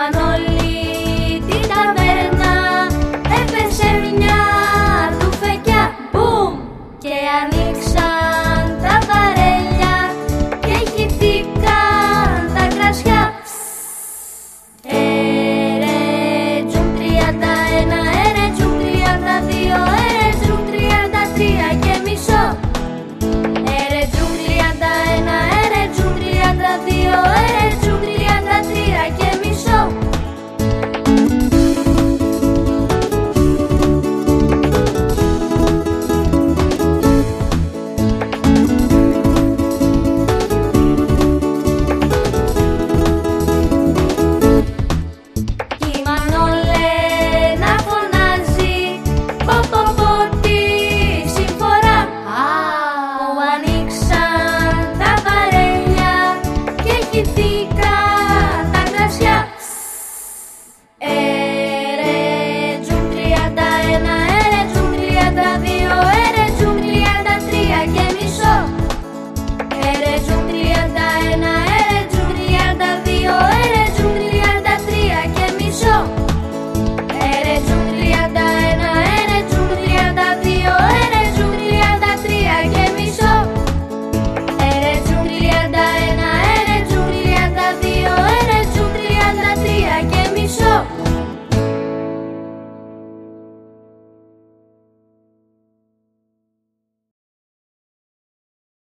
Manolo